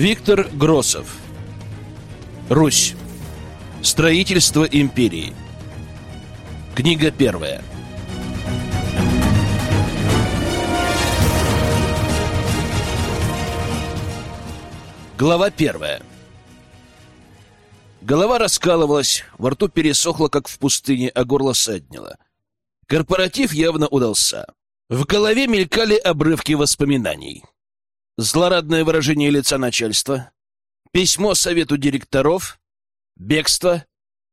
Виктор Гросов. Русь. Строительство империи. Книга первая. Глава первая. Голова раскалывалась, во рту пересохло, как в пустыне, а горло саднило. Корпоратив явно удался. В голове мелькали обрывки воспоминаний злорадное выражение лица начальства, письмо совету директоров, бегство,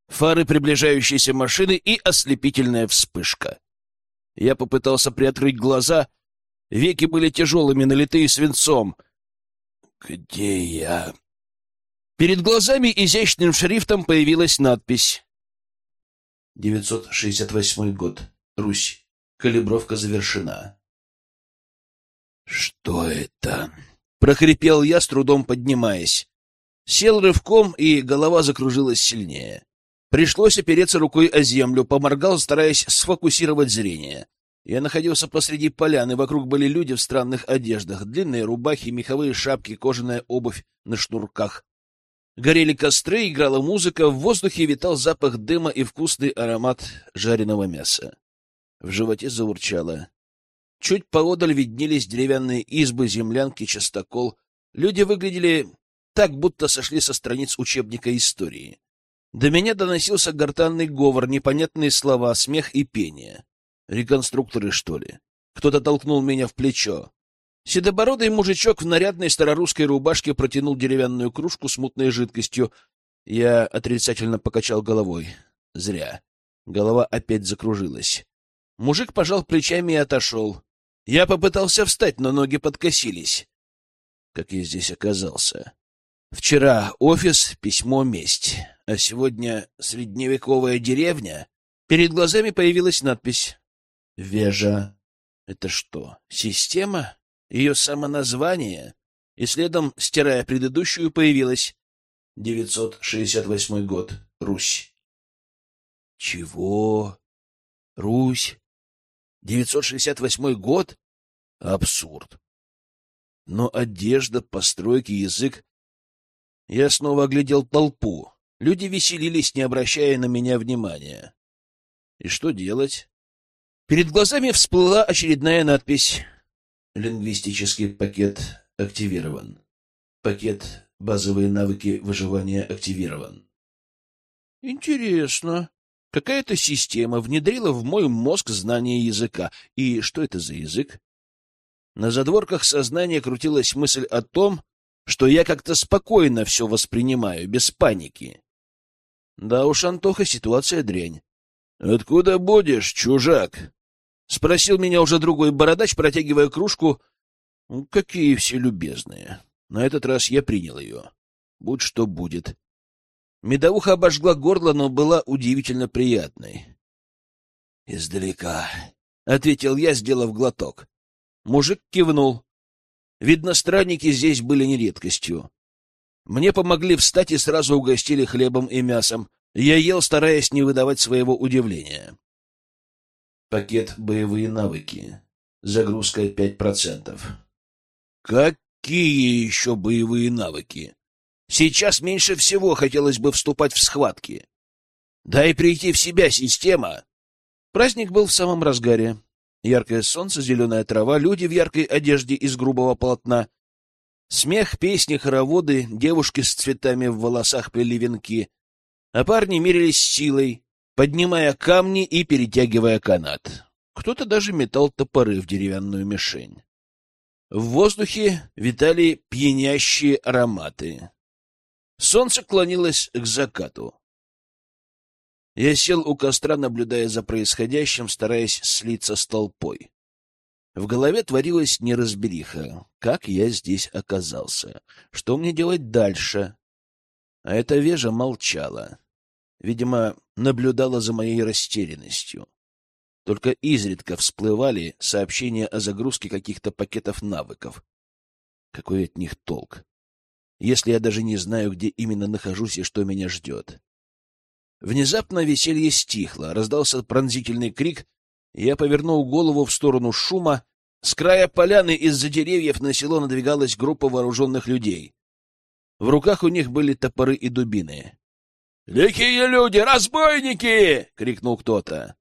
фары приближающейся машины и ослепительная вспышка. Я попытался приоткрыть глаза, веки были тяжелыми, налитые свинцом. «Где я?» Перед глазами изящным шрифтом появилась надпись. 968 год. Русь. Калибровка завершена. «Что это?» — прохрипел я, с трудом поднимаясь. Сел рывком, и голова закружилась сильнее. Пришлось опереться рукой о землю, поморгал, стараясь сфокусировать зрение. Я находился посреди поляны, вокруг были люди в странных одеждах, длинные рубахи, меховые шапки, кожаная обувь на шнурках. Горели костры, играла музыка, в воздухе витал запах дыма и вкусный аромат жареного мяса. В животе заурчало. Чуть поодаль виднелись деревянные избы, землянки, частокол. Люди выглядели так, будто сошли со страниц учебника истории. До меня доносился гортанный говор, непонятные слова, смех и пение. Реконструкторы, что ли? Кто-то толкнул меня в плечо. Седобородый мужичок в нарядной старорусской рубашке протянул деревянную кружку с мутной жидкостью. Я отрицательно покачал головой. Зря. Голова опять закружилась. Мужик пожал плечами и отошел. Я попытался встать, но ноги подкосились. Как я здесь оказался? Вчера офис, письмо, месть. А сегодня средневековая деревня. Перед глазами появилась надпись «Вежа». Это что, система? Ее самоназвание? И следом, стирая предыдущую, появилась 968 год. Русь. Чего? Русь? 968 год? Абсурд. Но одежда, постройки, язык... Я снова оглядел толпу. Люди веселились, не обращая на меня внимания. И что делать? Перед глазами всплыла очередная надпись. Лингвистический пакет активирован. Пакет «Базовые навыки выживания» активирован. Интересно. Какая-то система внедрила в мой мозг знание языка. И что это за язык? На задворках сознания крутилась мысль о том, что я как-то спокойно все воспринимаю, без паники. Да уж, Антоха, ситуация дрянь. — Откуда будешь, чужак? — спросил меня уже другой бородач, протягивая кружку. Какие все любезные. На этот раз я принял ее. Будь что будет. Медовуха обожгла горло, но была удивительно приятной. «Издалека», — ответил я, сделав глоток. Мужик кивнул. Видно, странники здесь были не редкостью. Мне помогли встать и сразу угостили хлебом и мясом. Я ел, стараясь не выдавать своего удивления. Пакет «Боевые навыки». Загрузка 5%. Какие еще боевые навыки? Сейчас меньше всего хотелось бы вступать в схватки. Дай прийти в себя, система. Праздник был в самом разгаре. Яркое солнце, зеленая трава, люди в яркой одежде из грубого полотна. Смех, песни, хороводы, девушки с цветами в волосах плели венки. А парни мерились силой, поднимая камни и перетягивая канат. Кто-то даже метал топоры в деревянную мишень. В воздухе витали пьянящие ароматы. Солнце клонилось к закату. Я сел у костра, наблюдая за происходящим, стараясь слиться с толпой. В голове творилась неразбериха. Как я здесь оказался? Что мне делать дальше? А эта вежа молчала. Видимо, наблюдала за моей растерянностью. Только изредка всплывали сообщения о загрузке каких-то пакетов навыков. Какой от них толк? Если я даже не знаю, где именно нахожусь и что меня ждет. Внезапно веселье стихло, раздался пронзительный крик, я повернул голову в сторону шума. С края поляны из-за деревьев на село надвигалась группа вооруженных людей. В руках у них были топоры и дубины. «Лихие люди! Разбойники!» — крикнул кто-то.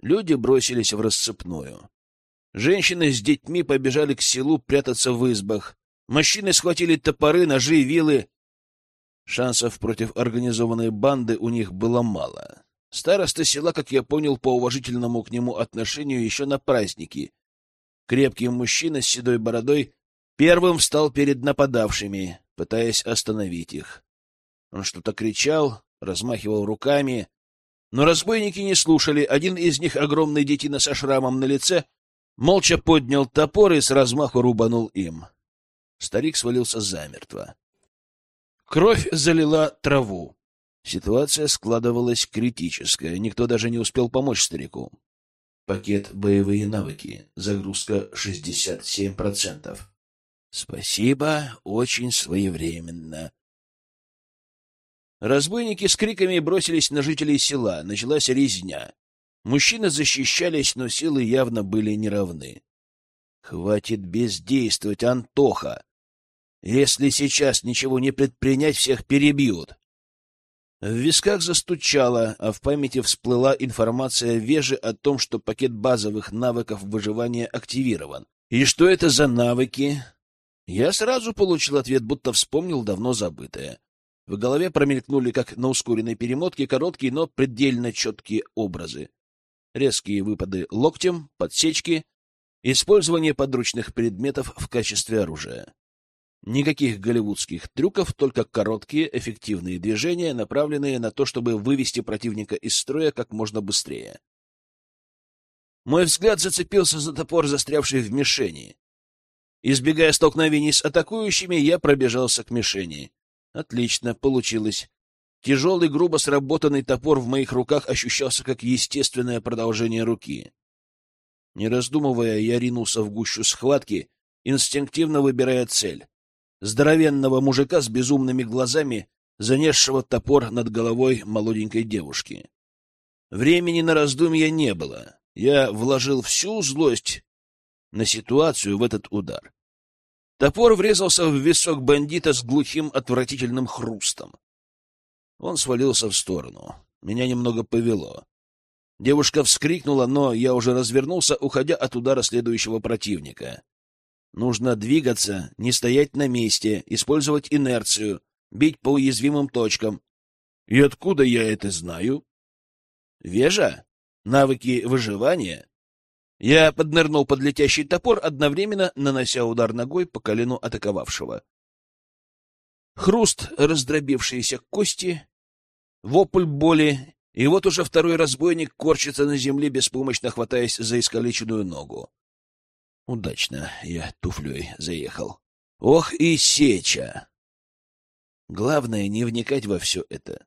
Люди бросились в рассыпную. Женщины с детьми побежали к селу прятаться в избах. Мужчины схватили топоры, ножи, вилы. Шансов против организованной банды у них было мало. Староста села, как я понял, по уважительному к нему отношению еще на праздники. Крепкий мужчина с седой бородой первым встал перед нападавшими, пытаясь остановить их. Он что-то кричал, размахивал руками, но разбойники не слушали. Один из них, огромный детина со шрамом на лице, молча поднял топор и с размаху рубанул им. Старик свалился замертво. Кровь залила траву. Ситуация складывалась критическая, никто даже не успел помочь старику. Пакет «Боевые навыки». Загрузка 67%. Спасибо, очень своевременно. Разбойники с криками бросились на жителей села. Началась резня. Мужчины защищались, но силы явно были неравны. Хватит бездействовать, Антоха! Если сейчас ничего не предпринять, всех перебьют. В висках застучало, а в памяти всплыла информация Вежи о том, что пакет базовых навыков выживания активирован. И что это за навыки? Я сразу получил ответ, будто вспомнил давно забытое. В голове промелькнули, как на ускоренной перемотке, короткие, но предельно четкие образы. Резкие выпады локтем, подсечки, использование подручных предметов в качестве оружия. Никаких голливудских трюков, только короткие, эффективные движения, направленные на то, чтобы вывести противника из строя как можно быстрее. Мой взгляд зацепился за топор, застрявший в мишени. Избегая столкновений с атакующими, я пробежался к мишени. Отлично, получилось. Тяжелый, грубо сработанный топор в моих руках ощущался как естественное продолжение руки. Не раздумывая, я ринулся в гущу схватки, инстинктивно выбирая цель здоровенного мужика с безумными глазами, занесшего топор над головой молоденькой девушки. Времени на раздумья не было. Я вложил всю злость на ситуацию в этот удар. Топор врезался в висок бандита с глухим отвратительным хрустом. Он свалился в сторону. Меня немного повело. Девушка вскрикнула, но я уже развернулся, уходя от удара следующего противника. Нужно двигаться, не стоять на месте, использовать инерцию, бить по уязвимым точкам. И откуда я это знаю? Вежа? Навыки выживания? Я поднырнул под летящий топор, одновременно нанося удар ногой по колену атаковавшего. Хруст раздробившиеся кости, вопль боли, и вот уже второй разбойник корчится на земле, беспомощно хватаясь за искалеченную ногу. Удачно я туфлей заехал. Ох и сеча! Главное не вникать во все это.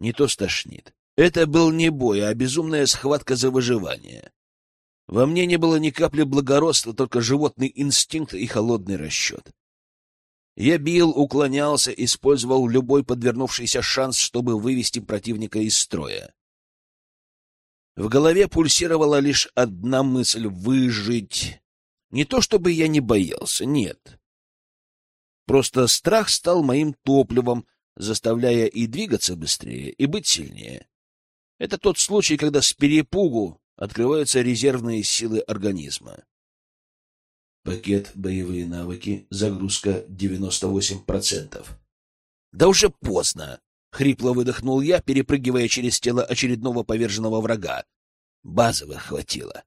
Не то стошнит. Это был не бой, а безумная схватка за выживание. Во мне не было ни капли благородства, только животный инстинкт и холодный расчет. Я бил, уклонялся, использовал любой подвернувшийся шанс, чтобы вывести противника из строя. В голове пульсировала лишь одна мысль — выжить. Не то чтобы я не боялся, нет. Просто страх стал моим топливом, заставляя и двигаться быстрее, и быть сильнее. Это тот случай, когда с перепугу открываются резервные силы организма. Пакет «Боевые навыки», загрузка 98%. «Да уже поздно!» — хрипло выдохнул я, перепрыгивая через тело очередного поверженного врага. Базовых хватило.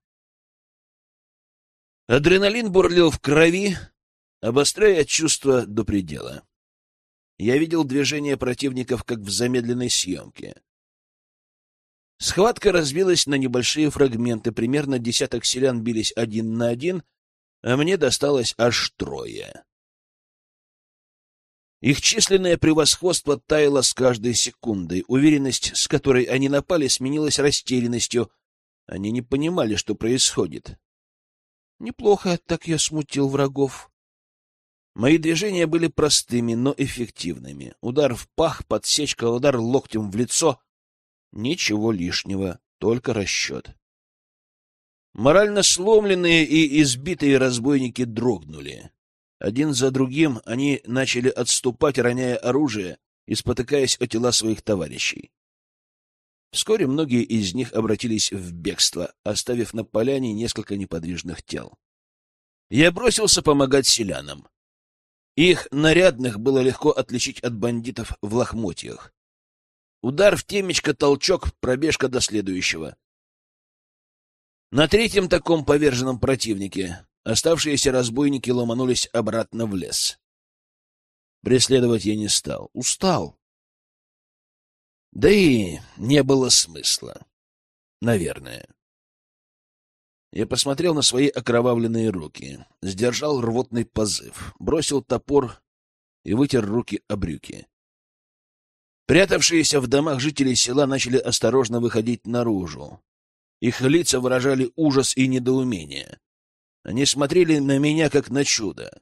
Адреналин бурлил в крови, обостряя чувства до предела. Я видел движение противников, как в замедленной съемке. Схватка разбилась на небольшие фрагменты, примерно десяток селян бились один на один, а мне досталось аж трое. Их численное превосходство таяло с каждой секундой. Уверенность, с которой они напали, сменилась растерянностью. Они не понимали, что происходит. Неплохо так я смутил врагов. Мои движения были простыми, но эффективными. Удар в пах, подсечка, удар локтем в лицо. Ничего лишнего, только расчет. Морально сломленные и избитые разбойники дрогнули. Один за другим они начали отступать, роняя оружие и спотыкаясь о тела своих товарищей. Вскоре многие из них обратились в бегство, оставив на поляне несколько неподвижных тел. Я бросился помогать селянам. Их нарядных было легко отличить от бандитов в лохмотьях. Удар в темечко, толчок, пробежка до следующего. На третьем таком поверженном противнике оставшиеся разбойники ломанулись обратно в лес. Преследовать я не стал. Устал. Да и не было смысла. Наверное. Я посмотрел на свои окровавленные руки, сдержал рвотный позыв, бросил топор и вытер руки о брюки. Прятавшиеся в домах жители села начали осторожно выходить наружу. Их лица выражали ужас и недоумение. Они смотрели на меня, как на чудо.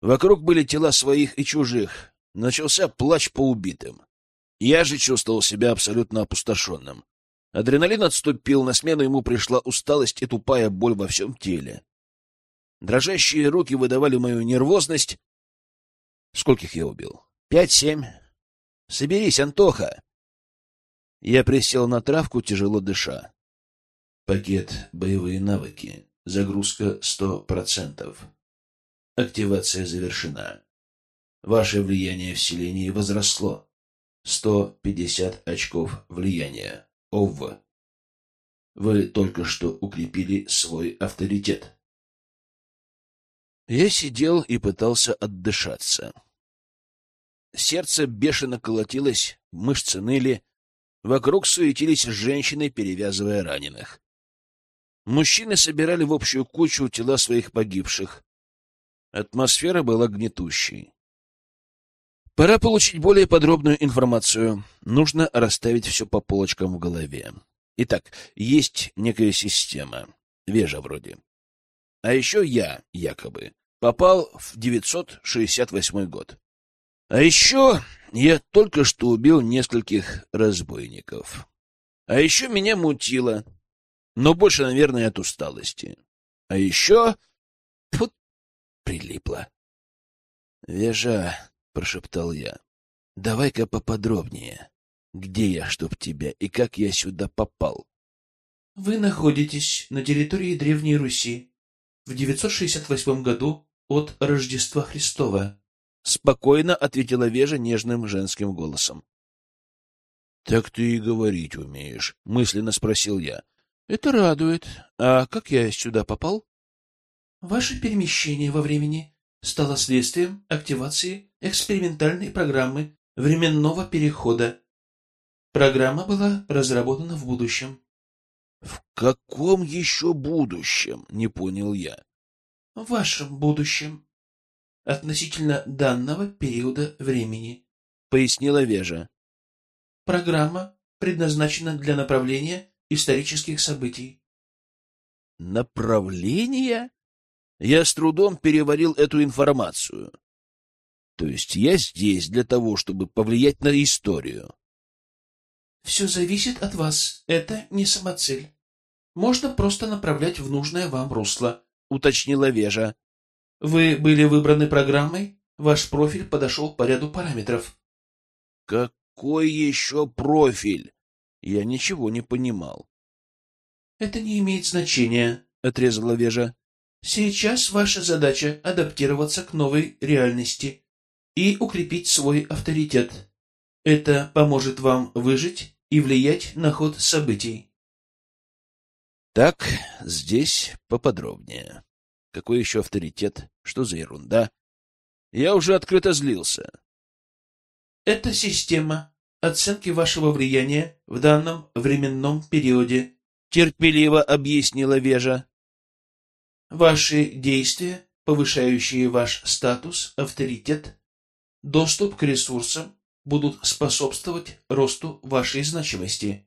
Вокруг были тела своих и чужих. Начался плач по убитым. Я же чувствовал себя абсолютно опустошенным. Адреналин отступил, на смену ему пришла усталость и тупая боль во всем теле. Дрожащие руки выдавали мою нервозность. Скольких я убил? Пять-семь? Соберись, Антоха! Я присел на травку, тяжело дыша. Пакет «Боевые навыки». Загрузка сто процентов. Активация завершена. Ваше влияние в селении возросло. 150 очков влияния. ОВ. Вы только что укрепили свой авторитет. Я сидел и пытался отдышаться. Сердце бешено колотилось, мышцы ныли. Вокруг суетились женщины, перевязывая раненых. Мужчины собирали в общую кучу тела своих погибших. Атмосфера была гнетущей. Пора получить более подробную информацию. Нужно расставить все по полочкам в голове. Итак, есть некая система. Вежа вроде. А еще я, якобы, попал в 968 год. А еще я только что убил нескольких разбойников. А еще меня мутило. Но больше, наверное, от усталости. А еще... Фу, прилипло. Вежа, — прошептал я. — Давай-ка поподробнее. Где я, чтоб тебя, и как я сюда попал? — Вы находитесь на территории Древней Руси в 968 году от Рождества Христова. — спокойно ответила Вежа нежным женским голосом. — Так ты и говорить умеешь, — мысленно спросил я. — Это радует. А как я сюда попал? — Ваше перемещение во времени стало следствием активации экспериментальной программы временного перехода. Программа была разработана в будущем. — В каком еще будущем? — не понял я. — В вашем будущем. Относительно данного периода времени, — пояснила Вежа. — Программа предназначена для направления исторических событий. — Направления? Я с трудом переварил эту информацию. То есть я здесь для того, чтобы повлиять на историю. Все зависит от вас. Это не самоцель. Можно просто направлять в нужное вам русло, уточнила Вежа. Вы были выбраны программой, ваш профиль подошел по ряду параметров. Какой еще профиль? Я ничего не понимал. Это не имеет значения, отрезала Вежа. Сейчас ваша задача адаптироваться к новой реальности и укрепить свой авторитет. Это поможет вам выжить и влиять на ход событий. Так, здесь поподробнее. Какой еще авторитет? Что за ерунда? Я уже открыто злился. Это система оценки вашего влияния в данном временном периоде, терпеливо объяснила Вежа. Ваши действия, повышающие ваш статус, авторитет, доступ к ресурсам будут способствовать росту вашей значимости.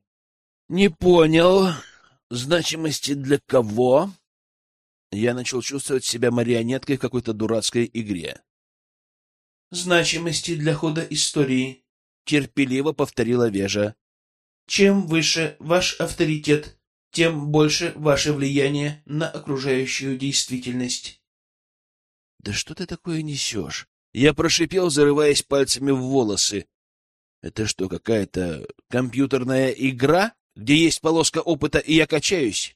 Не понял. Значимости для кого? Я начал чувствовать себя марионеткой в какой-то дурацкой игре. Значимости для хода истории, терпеливо повторила Вежа. Чем выше ваш авторитет, тем больше ваше влияние на окружающую действительность. Да что ты такое несешь? Я прошипел, зарываясь пальцами в волосы. Это что, какая-то компьютерная игра, где есть полоска опыта, и я качаюсь?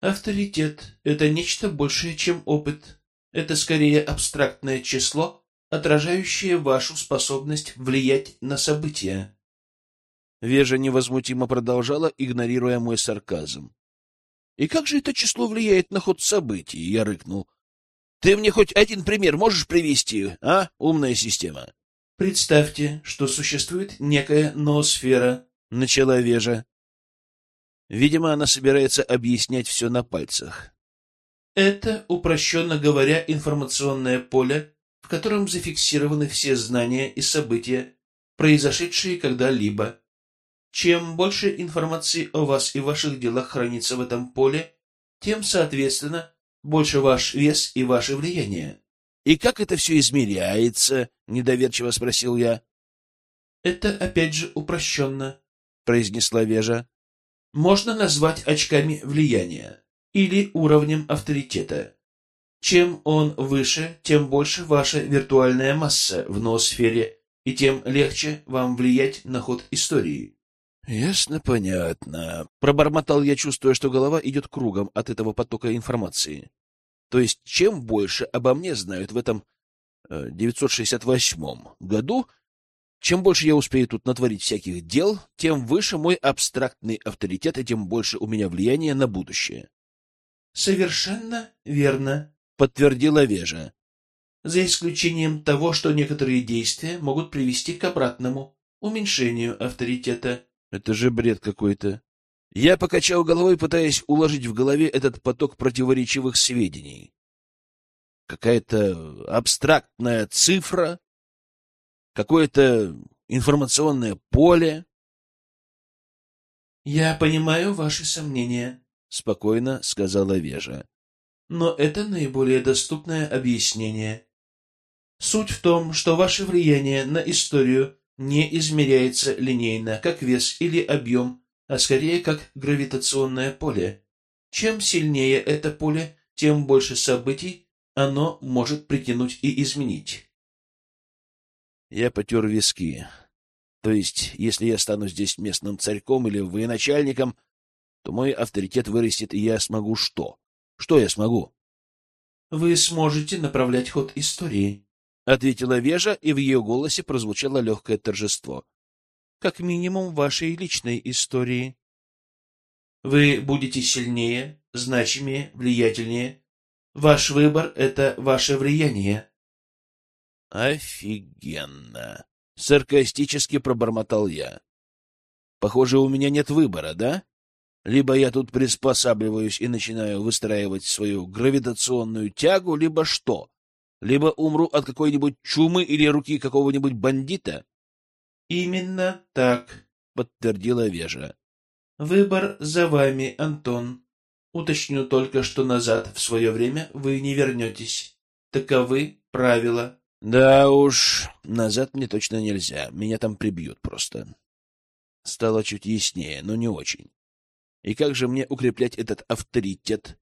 Авторитет — это нечто большее, чем опыт. Это скорее абстрактное число, отражающее вашу способность влиять на события. Вежа невозмутимо продолжала, игнорируя мой сарказм. «И как же это число влияет на ход событий?» — я рыкнул. «Ты мне хоть один пример можешь привести, а, умная система?» «Представьте, что существует некая ноосфера», — начала Вежа. Видимо, она собирается объяснять все на пальцах. Это, упрощенно говоря, информационное поле, в котором зафиксированы все знания и события, произошедшие когда-либо. Чем больше информации о вас и ваших делах хранится в этом поле, тем, соответственно, больше ваш вес и ваше влияние. «И как это все измеряется?» — недоверчиво спросил я. «Это, опять же, упрощенно», — произнесла Вежа. «Можно назвать очками влияния или уровнем авторитета. Чем он выше, тем больше ваша виртуальная масса в ноосфере, и тем легче вам влиять на ход истории. Ясно, понятно. Пробормотал я, чувствуя, что голова идет кругом от этого потока информации. То есть, чем больше обо мне знают в этом 968 э, году, чем больше я успею тут натворить всяких дел, тем выше мой абстрактный авторитет и тем больше у меня влияние на будущее. Совершенно верно, подтвердила Вежа. За исключением того, что некоторые действия могут привести к обратному уменьшению авторитета. Это же бред какой-то. Я покачал головой, пытаясь уложить в голове этот поток противоречивых сведений. Какая-то абстрактная цифра, какое-то информационное поле. «Я понимаю ваши сомнения», — спокойно сказала Вежа но это наиболее доступное объяснение. Суть в том, что ваше влияние на историю не измеряется линейно, как вес или объем, а скорее как гравитационное поле. Чем сильнее это поле, тем больше событий оно может притянуть и изменить. Я потер виски. То есть, если я стану здесь местным царьком или военачальником, то мой авторитет вырастет, и я смогу что? Что я смогу? — Вы сможете направлять ход истории, — ответила Вежа, и в ее голосе прозвучало легкое торжество. — Как минимум вашей личной истории. Вы будете сильнее, значимее, влиятельнее. Ваш выбор — это ваше влияние. — Офигенно! — саркастически пробормотал я. — Похоже, у меня нет выбора, да? Либо я тут приспосабливаюсь и начинаю выстраивать свою гравитационную тягу, либо что? Либо умру от какой-нибудь чумы или руки какого-нибудь бандита? — Именно так, — подтвердила Вежа. — Выбор за вами, Антон. Уточню только, что назад в свое время вы не вернетесь. Таковы правила. — Да уж, назад мне точно нельзя. Меня там прибьют просто. Стало чуть яснее, но не очень. И как же мне укреплять этот авторитет?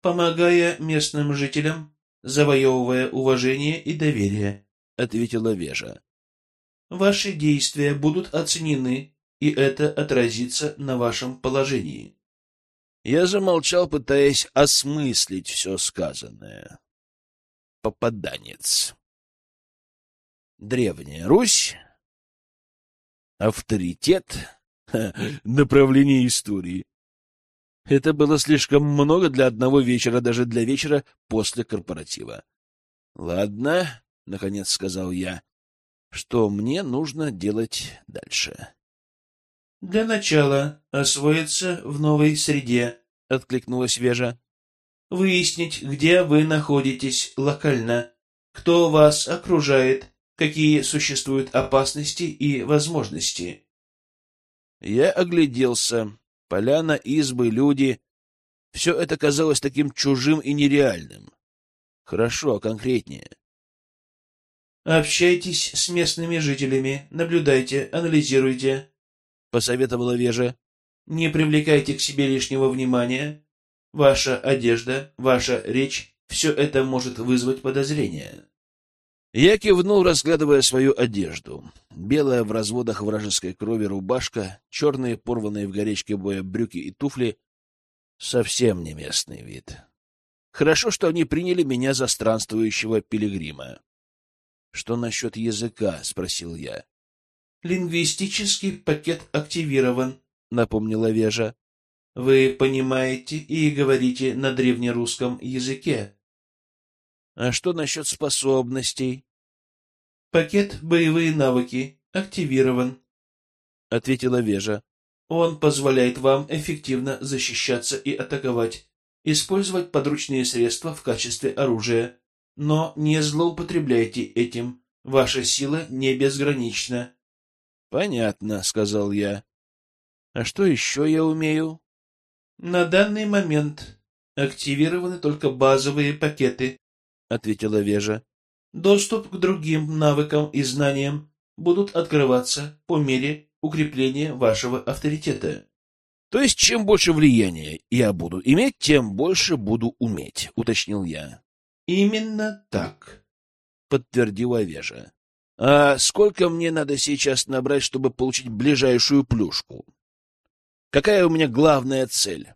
Помогая местным жителям, завоевывая уважение и доверие, — ответила Вежа. Ваши действия будут оценены, и это отразится на вашем положении. Я замолчал, пытаясь осмыслить все сказанное. Попаданец. Древняя Русь. Авторитет направление истории. Это было слишком много для одного вечера, даже для вечера после корпоратива. «Ладно», — наконец сказал я, — «что мне нужно делать дальше?» «Для начала освоиться в новой среде», — откликнулась Вежа. «Выяснить, где вы находитесь локально, кто вас окружает, какие существуют опасности и возможности. Я огляделся. Поляна, избы, люди. Все это казалось таким чужим и нереальным. Хорошо, а конкретнее? Общайтесь с местными жителями, наблюдайте, анализируйте, — посоветовала Вежа. Не привлекайте к себе лишнего внимания. Ваша одежда, ваша речь — все это может вызвать подозрения. Я кивнул, разглядывая свою одежду. Белая в разводах вражеской крови рубашка, черные порванные в горячке боя брюки и туфли — совсем не местный вид. Хорошо, что они приняли меня за странствующего пилигрима. — Что насчет языка? — спросил я. — Лингвистический пакет активирован, — напомнила Вежа. — Вы понимаете и говорите на древнерусском языке. — А что насчет способностей? — Пакет «Боевые навыки» активирован, — ответила Вежа. — Он позволяет вам эффективно защищаться и атаковать, использовать подручные средства в качестве оружия. Но не злоупотребляйте этим, ваша сила не безгранична. — Понятно, — сказал я. — А что еще я умею? — На данный момент активированы только базовые пакеты, ответила Вежа. Доступ к другим навыкам и знаниям будут открываться по мере укрепления вашего авторитета. То есть, чем больше влияния я буду иметь, тем больше буду уметь, уточнил я. Именно так, подтвердила Вежа. А сколько мне надо сейчас набрать, чтобы получить ближайшую плюшку? Какая у меня главная цель?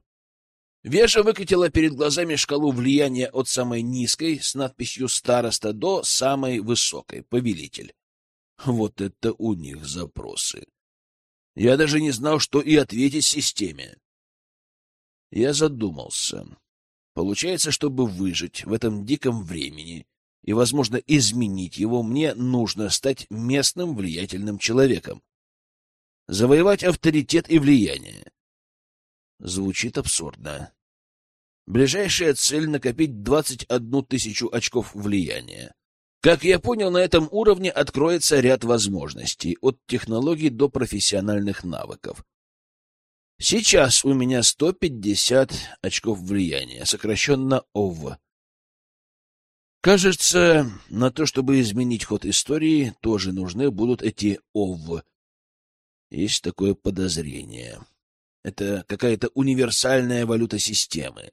Веша выкатила перед глазами шкалу влияния от самой низкой с надписью «Староста» до самой высокой «Повелитель». Вот это у них запросы. Я даже не знал, что и ответить системе. Я задумался. Получается, чтобы выжить в этом диком времени и, возможно, изменить его, мне нужно стать местным влиятельным человеком. Завоевать авторитет и влияние. Звучит абсурдно. Ближайшая цель — накопить 21 тысячу очков влияния. Как я понял, на этом уровне откроется ряд возможностей, от технологий до профессиональных навыков. Сейчас у меня 150 очков влияния, сокращенно ОВ. Кажется, на то, чтобы изменить ход истории, тоже нужны будут эти ОВ. Есть такое подозрение. Это какая-то универсальная валюта системы.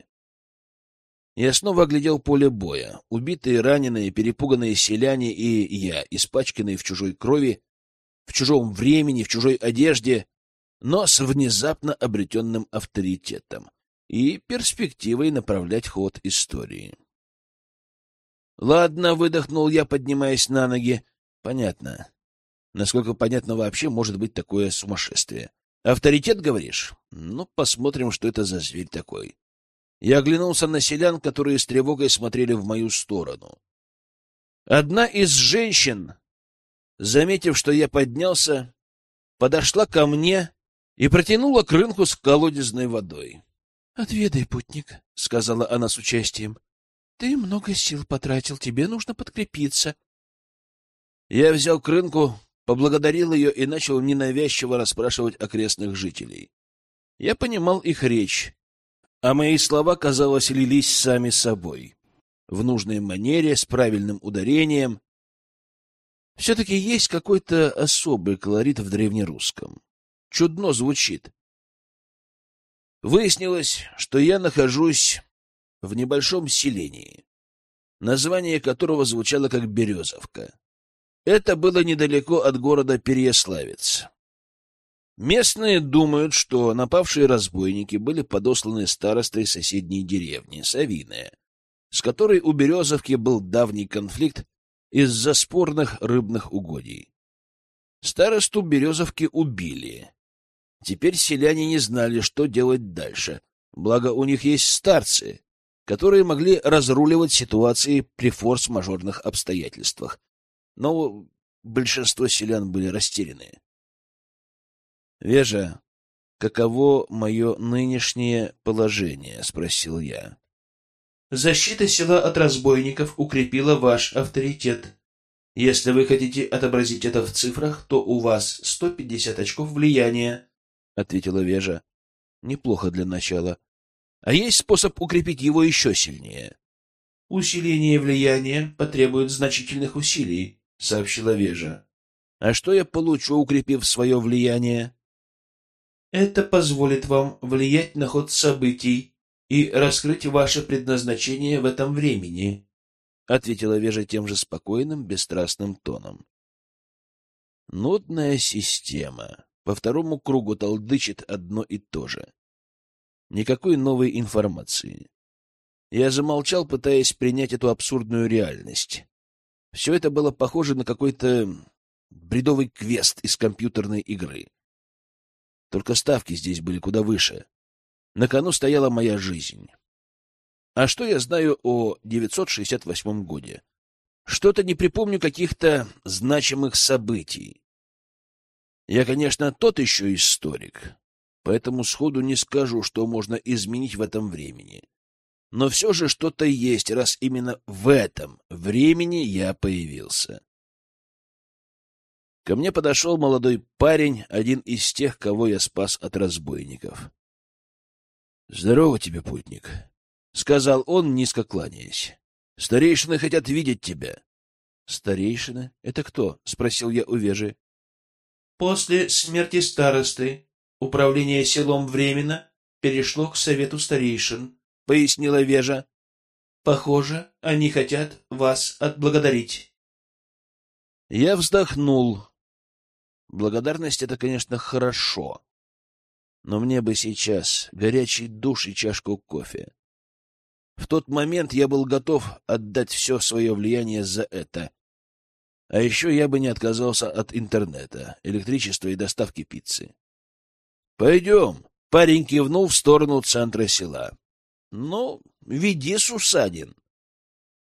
Я снова оглядел поле боя. Убитые, раненые, перепуганные селяне и я, испачканные в чужой крови, в чужом времени, в чужой одежде, но с внезапно обретенным авторитетом и перспективой направлять ход истории. Ладно, выдохнул я, поднимаясь на ноги. Понятно. Насколько понятно вообще может быть такое сумасшествие? Авторитет, говоришь? Ну, посмотрим, что это за зверь такой. Я оглянулся на селян, которые с тревогой смотрели в мою сторону. Одна из женщин, заметив, что я поднялся, подошла ко мне и протянула к рынку с колодезной водой. — Отведай, путник, — сказала она с участием. — Ты много сил потратил, тебе нужно подкрепиться. Я взял к рынку, поблагодарил ее и начал ненавязчиво расспрашивать окрестных жителей. Я понимал их речь а мои слова, казалось, лились сами собой, в нужной манере, с правильным ударением. Все-таки есть какой-то особый колорит в древнерусском. Чудно звучит. Выяснилось, что я нахожусь в небольшом селении, название которого звучало как Березовка. Это было недалеко от города Переяславец. Местные думают, что напавшие разбойники были подосланы старостой соседней деревни, Савиная, с которой у Березовки был давний конфликт из-за спорных рыбных угодий. Старосту Березовки убили. Теперь селяне не знали, что делать дальше, благо у них есть старцы, которые могли разруливать ситуации при форс-мажорных обстоятельствах. Но большинство селян были растеряны. Вежа, каково мое нынешнее положение? — спросил я. Защита села от разбойников укрепила ваш авторитет. Если вы хотите отобразить это в цифрах, то у вас 150 очков влияния, — ответила Вежа. Неплохо для начала. А есть способ укрепить его еще сильнее? Усиление влияния потребует значительных усилий, — сообщила Вежа. А что я получу, укрепив свое влияние? Это позволит вам влиять на ход событий и раскрыть ваше предназначение в этом времени, — ответила Вежа тем же спокойным, бесстрастным тоном. Нудная система. По второму кругу толдычит одно и то же. Никакой новой информации. Я замолчал, пытаясь принять эту абсурдную реальность. Все это было похоже на какой-то бредовый квест из компьютерной игры. Только ставки здесь были куда выше. На кону стояла моя жизнь. А что я знаю о 968 годе? Что-то не припомню каких-то значимых событий. Я, конечно, тот еще историк, поэтому сходу не скажу, что можно изменить в этом времени. Но все же что-то есть, раз именно в этом времени я появился. Ко мне подошел молодой парень, один из тех, кого я спас от разбойников. — Здорово тебе, путник, — сказал он, низко кланяясь. — Старейшины хотят видеть тебя. — Старейшины? Это кто? — спросил я у Вежи. — После смерти старосты управление селом временно перешло к совету старейшин, — пояснила Вежа. — Похоже, они хотят вас отблагодарить. Я вздохнул. Благодарность — это, конечно, хорошо. Но мне бы сейчас горячий душ и чашку кофе. В тот момент я был готов отдать все свое влияние за это. А еще я бы не отказался от интернета, электричества и доставки пиццы. — Пойдем. Парень кивнул в сторону центра села. — Ну, веди, Сусанин.